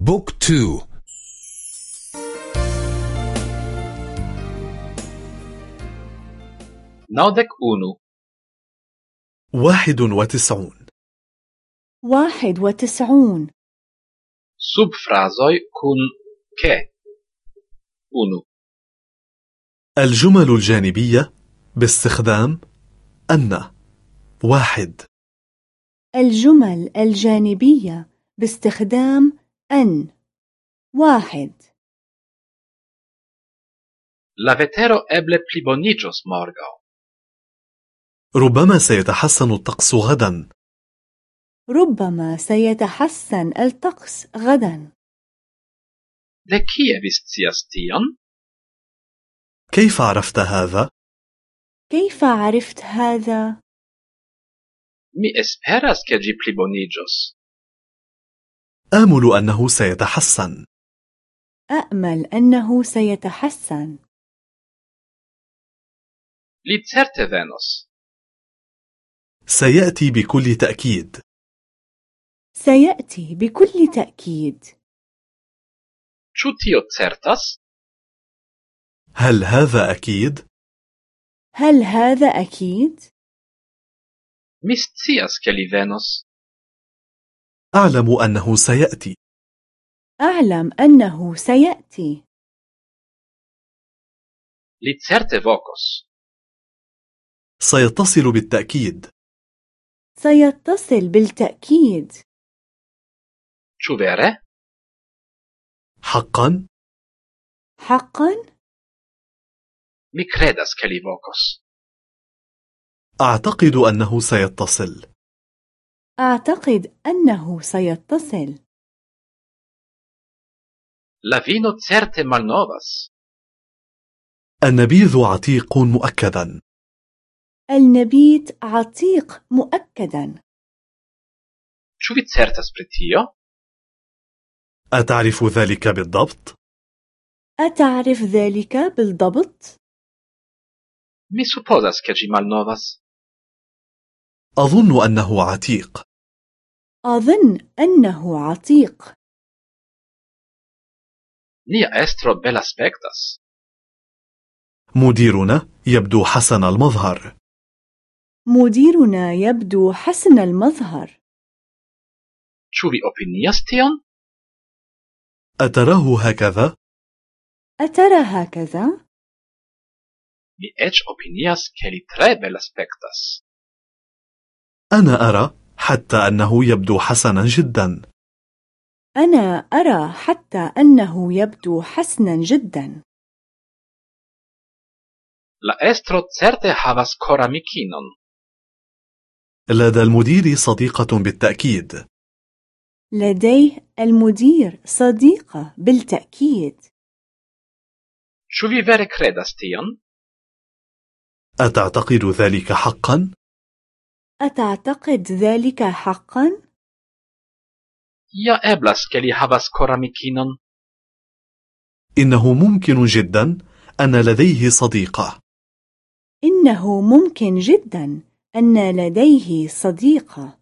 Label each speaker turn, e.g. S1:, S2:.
S1: book two.
S2: Naŭdek unu.
S3: واحد وتسعون.
S4: واحد وتسعون.
S2: Subfrazoj kun ke. Unu.
S3: الجمل الجانبية باستخدام أن. واحد.
S4: الجمل الجانبية باستخدام أن. واحد.
S2: لا Eble pliboniĝos morgaŭ
S3: ربما سيتحسن الطقس غدا.
S4: ربما سيتحسن الطقس غدا.
S2: De kie vi scias tion
S3: كيف عرفت هذا؟
S4: كيف عرفت هذا؟
S2: Mi esperas ke ĝi pliboniĝos
S3: آمل أنه سيتحسن
S4: أأمل أنه سيتحسن
S2: venos.
S3: سيأتي بكل تأكيد
S4: سيأتي بكل تأكيد
S2: tio certas?
S3: هل هذا أكيد؟
S4: هل هذا أكيد؟
S2: Li venos.
S3: أعلم أنه سيأتي
S4: أعلم أنه سيأتي
S2: certe vokos.
S3: سيتصل بالتأكيد
S4: سيتصل بالتأكيد
S2: Ĉu vere?
S3: حقا
S4: حقا؟
S2: Ke li vokos.
S3: أعتقد أنه سيتصل
S4: أعتقد أنه سيتصل
S2: La vino certe malnovas.
S3: النبيذ عتيق مؤكدا
S4: النبيت عتيق مؤكدا
S2: Ĉu vi certas pri tio?
S3: أتعرف ذلك بالضبط؟
S4: أتعرف ذلك بالضبط؟
S2: Mi supozas ke ĝi malnovas.
S3: أظن أنه عتيق
S4: أظن أنه عتيق
S2: Nia estro belaspektas.
S3: مديرنا يبدو حسن المظهر
S4: مديرنا يبدو حسن المظهر
S2: Ĉu vi opinias tion?
S3: أتراه هكذا؟
S4: أترى هكذا؟
S2: Mi eĉ opinias ke li tre belaspektas.
S3: أنا أرى حتى أنه يبدو حسنا جدا
S4: أنا أرى حتى أنه يبدو حسنا جدا
S2: La estro certe havas koramikinon.
S3: لدى المدير صديقة بالتأكيد
S4: لديه المدير صديقة بالتأكيد
S2: Ĉu vi vere kredas tion?
S3: أتعتقد ذلك حقا؟
S4: أتعتقد ذلك حقا؟
S2: Ja eblas ke li havas koramikinon.
S3: إنه ممكن جدا أن لديه صديقة
S4: إنه ممكن جدا أن لديه صديقة